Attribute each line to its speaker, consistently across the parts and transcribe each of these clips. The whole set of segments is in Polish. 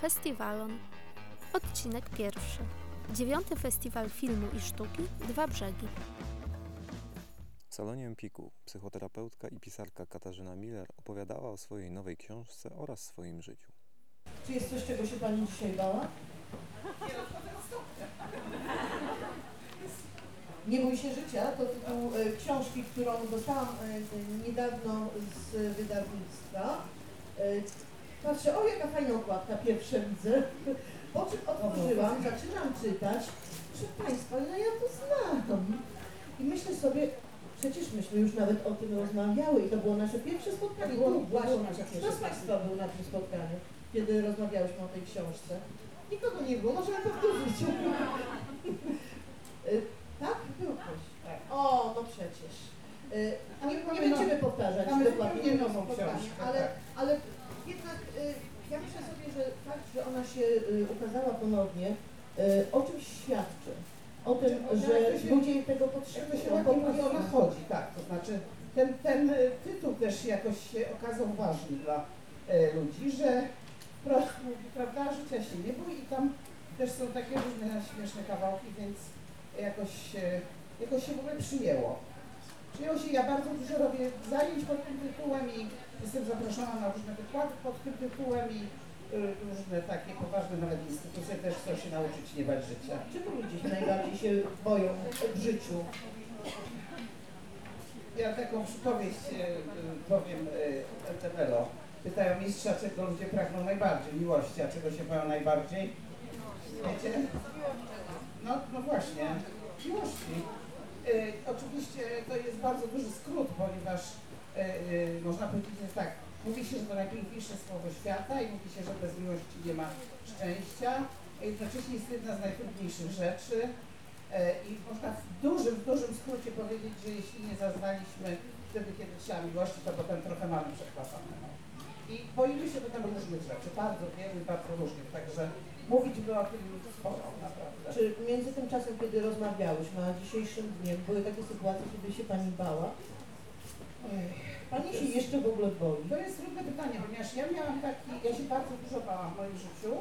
Speaker 1: Festiwalon. Odcinek pierwszy. Dziewiąty Festiwal Filmu i Sztuki Dwa Brzegi.
Speaker 2: W salonie Empiku psychoterapeutka i pisarka Katarzyna Miller opowiadała o swojej nowej książce oraz swoim życiu.
Speaker 3: Czy jest coś, czego się Pani dzisiaj bała? Nie bój się życia to tytuł e, książki, którą dostałam e, niedawno z wydawnictwa. Patrzę, o jaka fajna okładka, pierwsze widzę. Po czym otworzyłam, zaczynam czytać. Proszę Państwa, no ja to znam. I myślę sobie, przecież myśmy już nawet o tym rozmawiały i to było nasze pierwsze spotkanie.
Speaker 4: było-
Speaker 3: Tu właśnie,
Speaker 4: nasze pierwsze
Speaker 3: kto z Państwa był na tym spotkaniu, kiedy rozmawiałyśmy o tej książce? Nikogo nie było, możemy powtórzyć. Y, tak? Był ktoś.
Speaker 4: Tak.
Speaker 3: O, no przecież. Y, Nie, nie będziemy powtarzać dokładnie
Speaker 4: książkę,
Speaker 3: ale,
Speaker 4: tak.
Speaker 3: ale jednak y, ja myślę sobie, że fakt, że ona się y, ukazała ponownie, y, o czymś świadczy. O tym,
Speaker 4: No,
Speaker 3: że
Speaker 4: się-
Speaker 3: ludzie tego potrzebują. po prostu.
Speaker 4: ona chodzi, tak, to znaczy ten, ten y, tytuł też jakoś się okazał ważny dla ludzi, że prawda, życia się nie bój i tam też są takie różne śmieszne kawałki, więc jakoś, jakoś się w ogóle przyjęło. Przyjęło się, ja bardzo dużo robię zajęć pod tym tytułem i jestem zaproszona na różne wykłady pod tym tytułem i różne takie poważne nawet instytucje też chcą się nauczyć nie bać życia.
Speaker 3: Czego ludzie najbardziej się boją w życiu?
Speaker 4: Ja taką przypowieść e, powiem e, Temelo. Pytają mistrza, czego ludzie pragną najbardziej, miłości, a czego się boją najbardziej? Wiecie? No, no właśnie, miłości. E, oczywiście to jest bardzo duży skrót, ponieważ e, można powiedzieć, że tak, mówi się, że to najpiękniejsze słowo świata i mówi się, że bez miłości nie ma szczęścia. Jednocześnie jest jedna z najtrudniejszych rzeczy. E, I można w dużym, w dużym skrócie powiedzieć, że jeśli nie zaznaliśmy wtedy, kiedy trzeba miłości, to potem trochę mamy przechwatane. No. I boimy się potem różnych rzeczy, bardzo wielu bardzo różnych, także mówić by o tym sporo, naprawdę.
Speaker 3: Czy między tym czasem, kiedy rozmawiałyśmy, a dzisiejszym dniem, były takie sytuacje, kiedy się Pani bała? Pani się jeszcze w ogóle boi?
Speaker 4: To jest trudne pytanie, ponieważ ja miałam taki, ja się bardzo dużo bałam w moim życiu.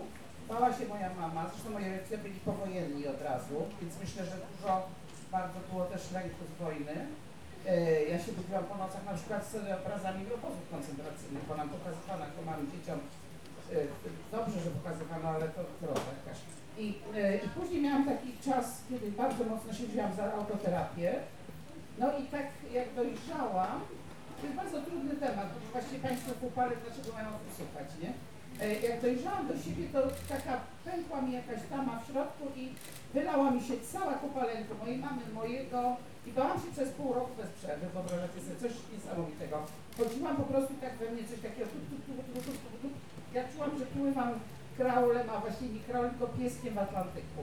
Speaker 4: Bała się moja mama, zresztą moi rodzice byli powojenni od razu, więc myślę, że dużo, bardzo było też lęku z wojny. E, Ja się budziłam po nocach na przykład z obrazami obozów koncentracyjnych, bo nam pokazywano jako małym dzieciom. E, Dobrze, że pokazywano, ale to groza jakaś. I, e, I później miałam taki czas, kiedy bardzo mocno się wzięłam za autoterapię. No i tak jak dojrzałam, to jest bardzo trudny temat, bo właściwie Państwo w dlaczego mają o tym słuchać, nie? E, Jak dojrzałam do siebie, to taka pękła mi jakaś tama w środku i wylała mi się cała kupa lęku mojej mamy, mojego i bałam się przez pół roku bez przerwy, wyobrażacie sobie, coś niesamowitego. Chodziłam po prostu tak we mnie coś takiego, tup, tup, tup, tup, tup, tup, tup. ja czułam, że pływam kraulem, a właściwie nie kraulem, tylko pieskiem w Atlantyku.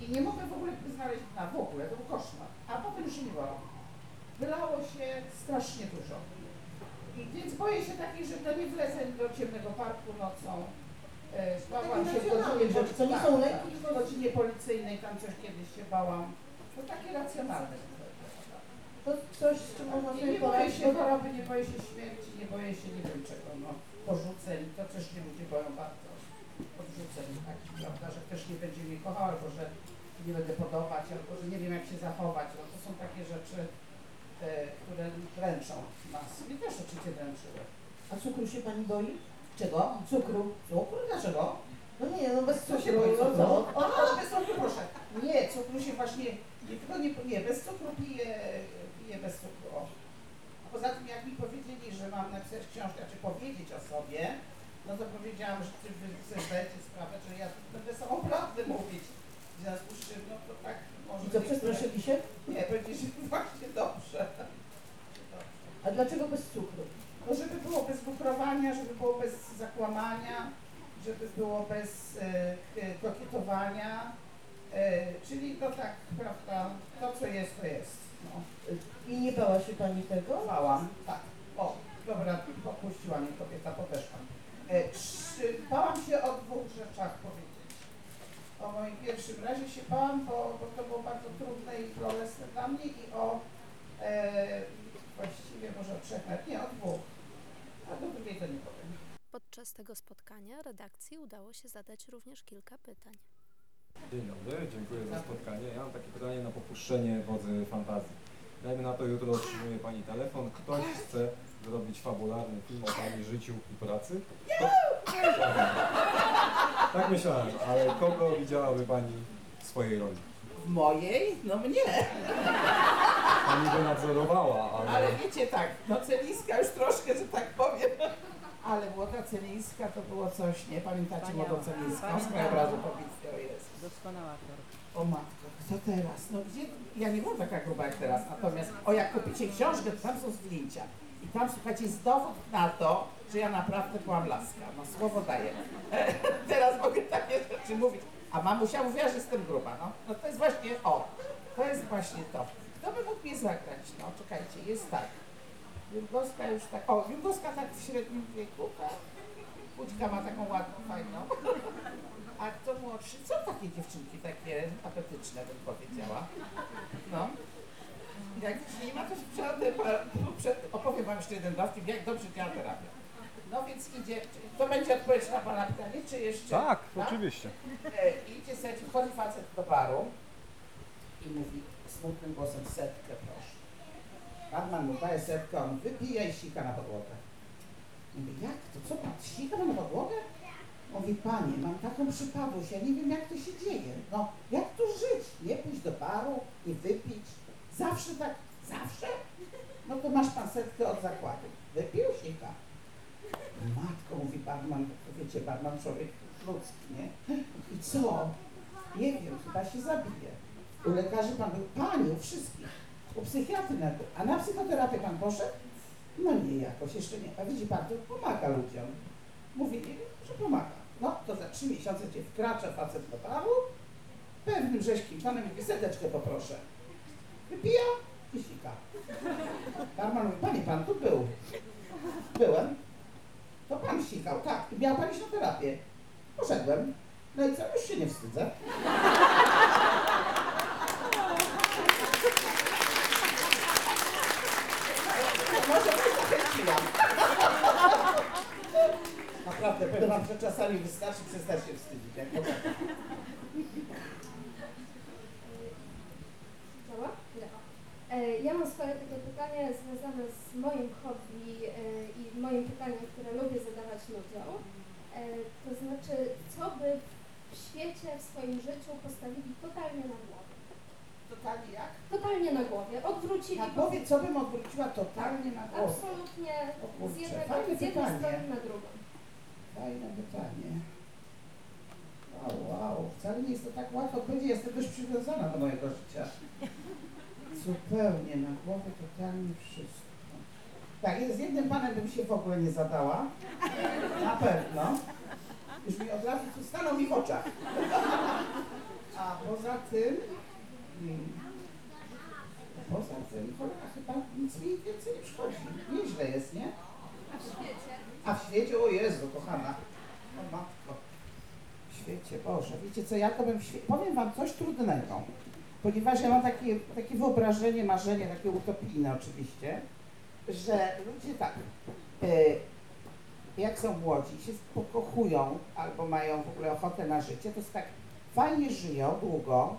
Speaker 4: I nie mogę w ogóle znaleźć dna, w ogóle, to był koszmar. A potem już nie było. Wylało się strasznie dużo. I więc boję się takiej, że to nie wlecę do ciemnego parku nocą. E, Bałam się w godzinie,
Speaker 3: rzeczy, to nie
Speaker 4: tak,
Speaker 3: są
Speaker 4: tak,
Speaker 3: lęki,
Speaker 4: w godzinie policyjnej, tam coś kiedyś się bałam. To takie racjonalne.
Speaker 3: To coś, z czym można
Speaker 4: Nie,
Speaker 3: sobie
Speaker 4: nie boję się
Speaker 3: bo
Speaker 4: choroby, nie boję się śmierci, nie boję się nie wiem czego, no, porzuceń, to też się ludzie boją bardzo. Odrzuceń, tak, prawda, że ktoś nie będzie mnie kochał, albo że nie będę podobać, albo że nie wiem jak się zachować. No, to są takie rzeczy, które dręczą nas. Mnie też oczywiście dręczyły.
Speaker 3: A cukru się Pani boi?
Speaker 4: Czego? Cukru. Cukru? Dlaczego?
Speaker 3: No nie, no bez
Speaker 4: Co się
Speaker 3: cukru,
Speaker 4: boi
Speaker 3: no
Speaker 4: cukru?
Speaker 3: co?
Speaker 4: A, bez cukru proszę. Nie, cukru się właśnie, nie, tylko nie, nie, bez cukru piję, piję bez cukru. O. A poza tym jak mi powiedzieli, że mam napisać książkę, czy powiedzieć o sobie, no to powiedziałam, że ty wy sobie zdajecie sprawę, że ja będę samą prawdę mówić. W związku z czym, no to tak może...
Speaker 3: I co,
Speaker 4: niektóre-
Speaker 3: przestraszyli się?
Speaker 4: Nie, powiedzieli, że właśnie dobrze.
Speaker 3: A dlaczego bez cukru?
Speaker 4: No żeby było bez bukrowania, żeby było bez zakłamania, żeby było bez e, k- kokietowania, e, czyli to tak, prawda, to co jest, to jest. No.
Speaker 3: I nie bała się Pani tego?
Speaker 4: Bałam, tak. O, dobra, popuściła mnie kobieta, podeszła. E, trzy, bałam się o dwóch rzeczach powiedzieć. O razie się bałam, bo, bo to było bardzo trudne i bolesne dla mnie i o e, właściwie może o trzech, nawet nie o dwóch. A do drugiej to nie powiem.
Speaker 1: Podczas Podczas tego spotkania redakcji udało się zadać również kilka pytań.
Speaker 5: Dzień dobry, dziękuję za spotkanie. Ja mam takie pytanie na popuszczenie wodzy fantazji. Dajmy na to, jutro otrzymuje Pani telefon. Ktoś chce zrobić fabularny film o Pani życiu i pracy. To... Tak myślałem, ale kogo widziałaby Pani w swojej roli?
Speaker 4: W mojej? No mnie.
Speaker 5: Pani by nadzorowała, ale...
Speaker 4: Ale wiecie tak, no Celińska już troszkę, że tak powiem. Ale Młoda Celińska to było coś, nie? Pamiętacie Młodą Celińską z krajobrazu Pobickiego jest.
Speaker 6: Doskonała aktorka.
Speaker 4: O matko, kto teraz? No gdzie? Ja nie byłam taka gruba jak teraz, natomiast o jak kupicie książkę, to tam są zdjęcia. I tam, słuchajcie, jest dowód na to, że ja naprawdę byłam laska. No słowo daję. rzeczy mówić. A mamusia mówiła, że jestem gruba. No, no to jest właśnie, o, to jest właśnie to. Kto by mógł mnie zagrać? No czekajcie, jest tak. Jurgowska już tak, o, Jurgowska tak w średnim wieku, tak? Pućka ma taką ładną, fajną. A kto młodszy? Co takie dziewczynki takie apetyczne, bym powiedziała? No. Jak nie ma, to się przed, opowiem wam jeszcze jeden dowcip, jak dobrze działa terapia. No więc idzie, to będzie odpowiedź na pana pytanie, czy jeszcze?
Speaker 5: Tak, oczywiście.
Speaker 4: E, idzie sobie, wchodzi facet do baru i mówi smutnym głosem setkę proszę. Barman mu daje setkę, on wypija i sika na podłogę. Mówi, jak to, co pan, sika na podłogę? Mówi, panie, mam taką przypadłość, ja nie wiem jak to się dzieje. No, jak tu żyć? Nie pójść do baru i wypić? Zawsze tak, zawsze? No to masz pan setkę od zakładu. Wypił sika. Matko, mówi barman, wiecie, barman człowiek ludzki, nie? I co? Nie wiem, chyba się zabije. U lekarzy pan był, pani, u wszystkich. U psychiatry nawet. A na psychoterapię pan poszedł? No nie, jakoś jeszcze nie. A widzi pan, to pomaga ludziom. Mówi, że pomaga. No, to za trzy miesiące cię wkracza facet do baru, pewnym rzeźkim tonem mówi, seteczkę poproszę. Wypija i sika. Barman mówi, panie, pan tu był. Byłem. To pan sikał, tak. Miał pan iść na terapię. Poszedłem. No i co, już się nie wstydzę. Może być zachęciłam. Naprawdę, powiem wam, że czasami wystarczy przestać się wstydzić. Jak?
Speaker 7: E, Ja mam swoje takie pytanie związane z moim hobby e, i moim pytaniem, które lubię zadawać ludziom. E, To znaczy, co by w świecie, w swoim życiu postawili totalnie na głowie?
Speaker 4: Totalnie jak?
Speaker 7: Totalnie na głowie. Odwrócili
Speaker 4: Na głowie, co bym odwróciła totalnie na głowę?
Speaker 7: absolutnie
Speaker 4: O
Speaker 7: z jednego, z jednej
Speaker 4: pytanie.
Speaker 7: strony na drugą.
Speaker 4: Fajne pytanie. Wow, wow. Wcale nie jest to tak łatwo odpowiedzieć. Jestem dość przywiązana do mojego życia. Zupełnie na głowę totalnie wszystko. Tak, z jednym panem bym się w ogóle nie zadała. Na pewno. Już mi od razu stanął mi w oczach. A poza tym... hmm, Poza tym, cholera, chyba nic mi więcej nie przychodzi. Nieźle jest, nie? A w świecie, o Jezu, kochana. O matko. W świecie, Boże, wiecie co, ja to bym w świe... Powiem wam coś trudnego. Ponieważ ja mam takie, takie wyobrażenie, marzenie, takie utopijne oczywiście, że ludzie tak, e, jak są młodzi, się pokochują albo mają w ogóle ochotę na życie, to jest tak, fajnie żyją długo,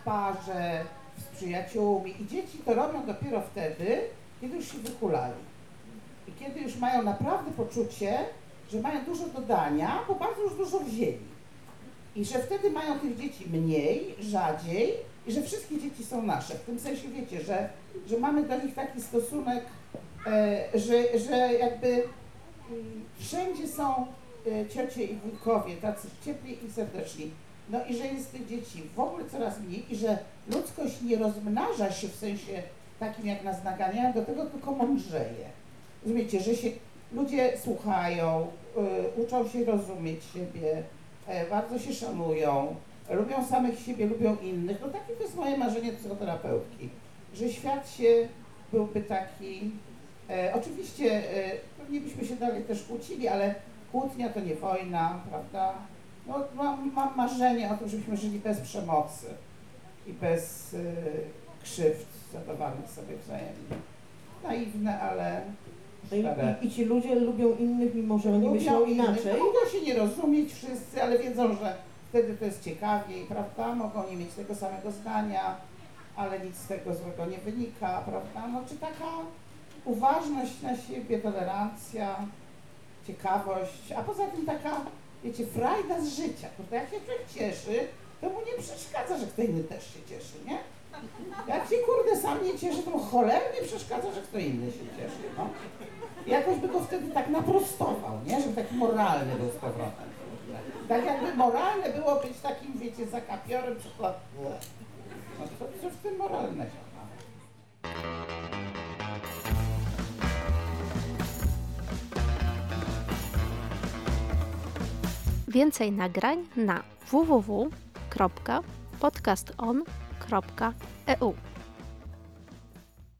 Speaker 4: w parze, z przyjaciółmi i dzieci to robią dopiero wtedy, kiedy już się wykulali. I kiedy już mają naprawdę poczucie, że mają dużo do dania, bo bardzo już dużo wzięli. I że wtedy mają tych dzieci mniej, rzadziej i że wszystkie dzieci są nasze. W tym sensie wiecie, że, że mamy do nich taki stosunek, e, że, że jakby mm, wszędzie są e, ciocie i wujkowie, tacy ciepli i serdeczni. No i że jest tych dzieci w ogóle coraz mniej i że ludzkość nie rozmnaża się w sensie takim, jak nas naganiają, do tego tylko mądrzeje. Rozumiecie, że się ludzie słuchają, y, uczą się rozumieć siebie, e, bardzo się szanują, lubią samych siebie, lubią innych. No takie to jest moje marzenie psychoterapeutki, że świat się byłby taki, e, oczywiście e, pewnie byśmy się dalej też kłócili, ale kłótnia to nie wojna, prawda? No, mam, mam marzenie o tym, żebyśmy żyli bez przemocy i bez y, krzywd zadawanych sobie wzajemnie. Naiwne, ale
Speaker 3: I, i, I ci ludzie lubią innych, mimo że oni
Speaker 4: Lubią
Speaker 3: myślą
Speaker 4: innych,
Speaker 3: inaczej.
Speaker 4: Mogą się nie rozumieć wszyscy, ale wiedzą, że wtedy to jest ciekawiej, prawda? Mogą nie mieć tego samego zdania, ale nic z tego złego nie wynika, prawda? No czy taka uważność na siebie, tolerancja, ciekawość, a poza tym taka, wiecie, frajda z życia. Kurde, jak się człowiek cieszy, to mu nie przeszkadza, że kto inny też się cieszy, nie? Jak się kurde sam nie cieszy, to mu cholernie przeszkadza, że kto inny się cieszy, no. Jakoś by go wtedy tak naprostował, nie? Żeby taki moralny był z powrotem. Tak jakby moralne było być takim, wiecie, zakapiorem, przykład. No co, co w tym moralnego?
Speaker 1: Więcej nagrań na www.podcaston.eu